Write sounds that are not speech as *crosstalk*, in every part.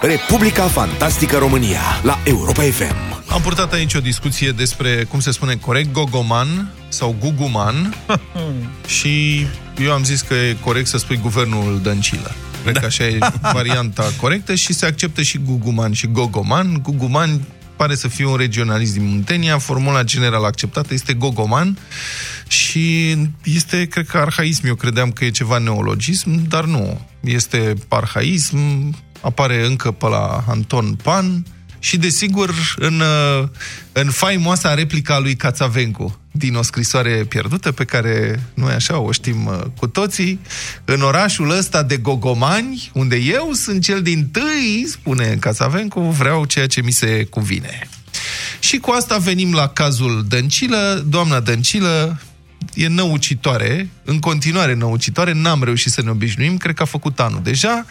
Republica Fantastică România la Europa FM. Am purtat aici o discuție despre, cum se spune corect, gogoman sau guguman *laughs* și eu am zis că e corect să spui guvernul Dăncilă. Cred da. că așa e varianta corectă și se acceptă și guguman și gogoman. Guguman pare să fie un regionalist din Muntenia, formula general acceptată este gogoman și este, cred că, arhaism. Eu credeam că e ceva neologism, dar nu. Este arhaism, apare încă pe la Anton Pan și, desigur, în, în faimoasa replica a lui Cațavencu din o scrisoare pierdută pe care noi așa o știm uh, cu toții, în orașul ăsta de Gogomani, unde eu sunt cel din tâi, spune Cațavencu, vreau ceea ce mi se cuvine. Și cu asta venim la cazul Dăncilă. Doamna Dăncilă e năucitoare, în continuare năucitoare, n-am reușit să ne obișnuim, cred că a făcut anul deja.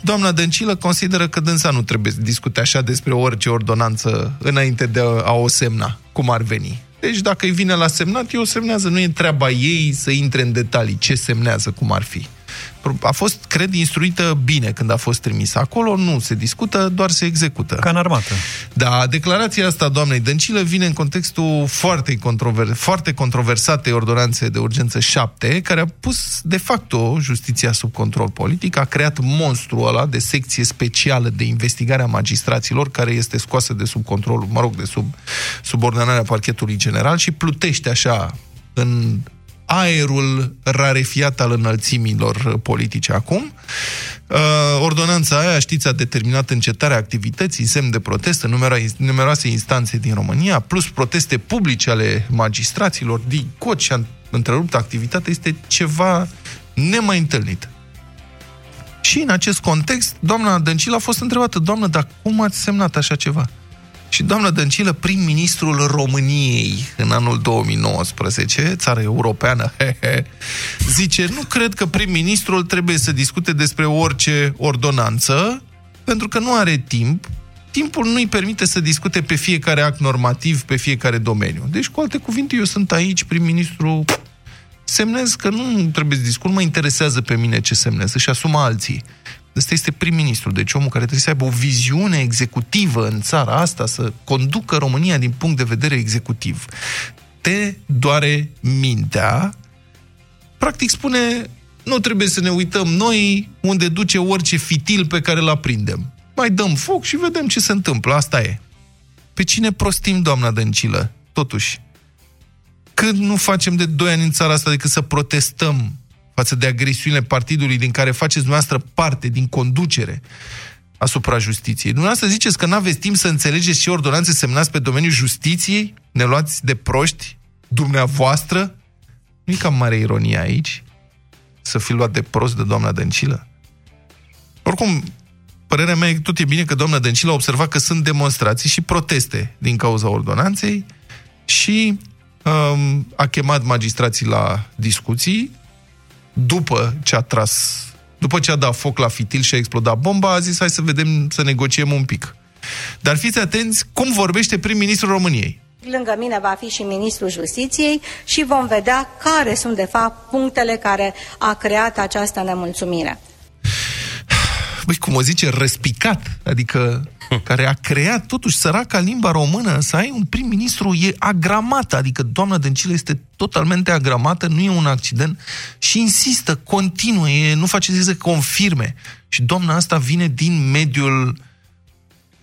Doamna Dăncilă consideră că dânsa nu trebuie să discute așa despre orice ordonanță înainte de a o semna, cum ar veni. Deci dacă îi vine la semnat, eu semnează, nu e treaba ei să intre în detalii ce semnează, cum ar fi a fost, cred, instruită bine când a fost trimisă. Acolo nu se discută, doar se execută. Ca în armată. Da, declarația asta doamnei Dăncilă vine în contextul foarte, controver foarte controversate ordonanțe de urgență 7, care a pus de facto justiția sub control politic, a creat monstrul ăla de secție specială de investigare a magistraților, care este scoasă de sub control, mă rog, de sub subordonarea parchetului general și plutește așa în aerul rarefiat al înălțimilor politice acum. Uh, ordonanța aia, știți, a determinat încetarea activității, semn de protest în numeroase instanțe din România, plus proteste publice ale magistraților. Din cot și a întrerupt activitatea este ceva nemai întâlnit. Și în acest context, doamna Dăncilă a fost întrebată, doamnă, dar cum ați semnat așa ceva? Și doamna Dăncilă, prim-ministrul României în anul 2019, țară europeană, he, he, zice, nu cred că prim-ministrul trebuie să discute despre orice ordonanță, pentru că nu are timp, timpul nu îi permite să discute pe fiecare act normativ, pe fiecare domeniu. Deci, cu alte cuvinte, eu sunt aici, prim-ministru, semnez că nu trebuie să discut, nu mă interesează pe mine ce semnez, și asumă alții. Ăsta este prim-ministru, deci omul care trebuie să aibă o viziune executivă în țara asta, să conducă România din punct de vedere executiv. Te doare mintea, practic spune, nu trebuie să ne uităm noi unde duce orice fitil pe care îl aprindem. Mai dăm foc și vedem ce se întâmplă, asta e. Pe cine prostim, doamna Dăncilă? Totuși, când nu facem de doi ani în țara asta decât să protestăm față de agresiunile partidului din care faceți dumneavoastră parte, din conducere asupra justiției. Dumneavoastră ziceți că nu aveți timp să înțelegeți ce ordonanțe semnați pe domeniul justiției? Ne luați de proști? Dumneavoastră? Nu e cam mare ironie aici? Să fi luat de prost de doamna Dăncilă? Oricum, părerea mea e că tot e bine că doamna Dăncilă a observat că sunt demonstrații și proteste din cauza ordonanței și um, a chemat magistrații la discuții după ce a tras, după ce a dat foc la fitil și a explodat bomba, a zis hai să vedem, să negociem un pic. Dar fiți atenți cum vorbește prim-ministrul României. Lângă mine va fi și ministrul justiției și vom vedea care sunt de fapt punctele care a creat această nemulțumire. Băi, cum o zice, răspicat, adică *laughs* care a creat totuși săraca limba română, să ai un prim-ministru e agramată, adică doamna Dăncilă este totalmente agramată, nu e un accident și insistă, continuă, e, nu face să confirme. Și doamna asta vine din mediul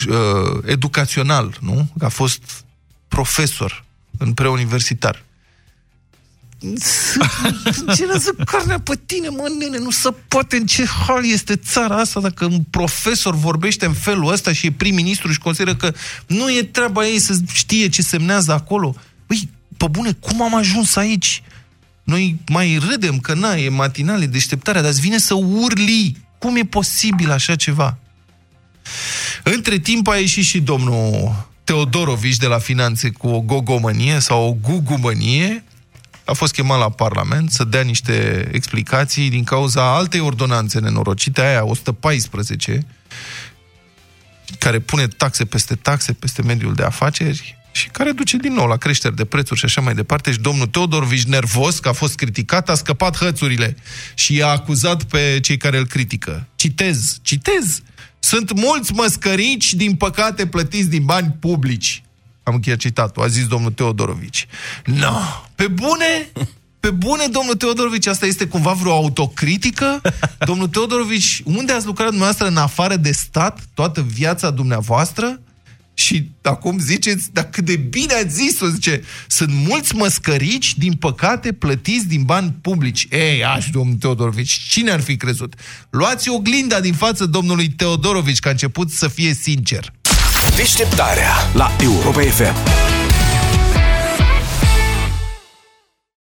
uh, educațional, nu? A fost profesor în preuniversitar. *laughs* Ce lasă carnea pe tine, mă, nene, nu se poate în ce hal este țara asta dacă un profesor vorbește în felul ăsta și e prim-ministru și consideră că nu e treaba ei să știe ce semnează acolo. Păi, pe bune, cum am ajuns aici? Noi mai râdem că na, e matinale, deșteptarea, dar îți vine să urli. Cum e posibil așa ceva? Între timp a ieșit și domnul Teodorovici de la Finanțe cu o gogomănie sau o gugumănie a fost chemat la Parlament să dea niște explicații din cauza altei ordonanțe nenorocite, aia 114, care pune taxe peste taxe, peste mediul de afaceri și care duce din nou la creșteri de prețuri și așa mai departe. Și domnul Teodorovici, nervos că a fost criticat, a scăpat hățurile și i-a acuzat pe cei care îl critică. Citez, citez. Sunt mulți măscărici, din păcate, plătiți din bani publici. Am încheiat citatul, a zis domnul Teodorovici. No, pe bune? Pe bune, domnul Teodorovici, asta este cumva vreo autocritică? Domnul Teodorovici, unde ați lucrat dumneavoastră în afară de stat toată viața dumneavoastră? Și acum ziceți, dar cât de bine ați zis-o, zice, sunt mulți măscărici, din păcate, plătiți din bani publici. Ei, aș, domnul Teodorovici, cine ar fi crezut? Luați oglinda din față domnului Teodorovici, că a început să fie sincer. Deșteptarea la Europa FM.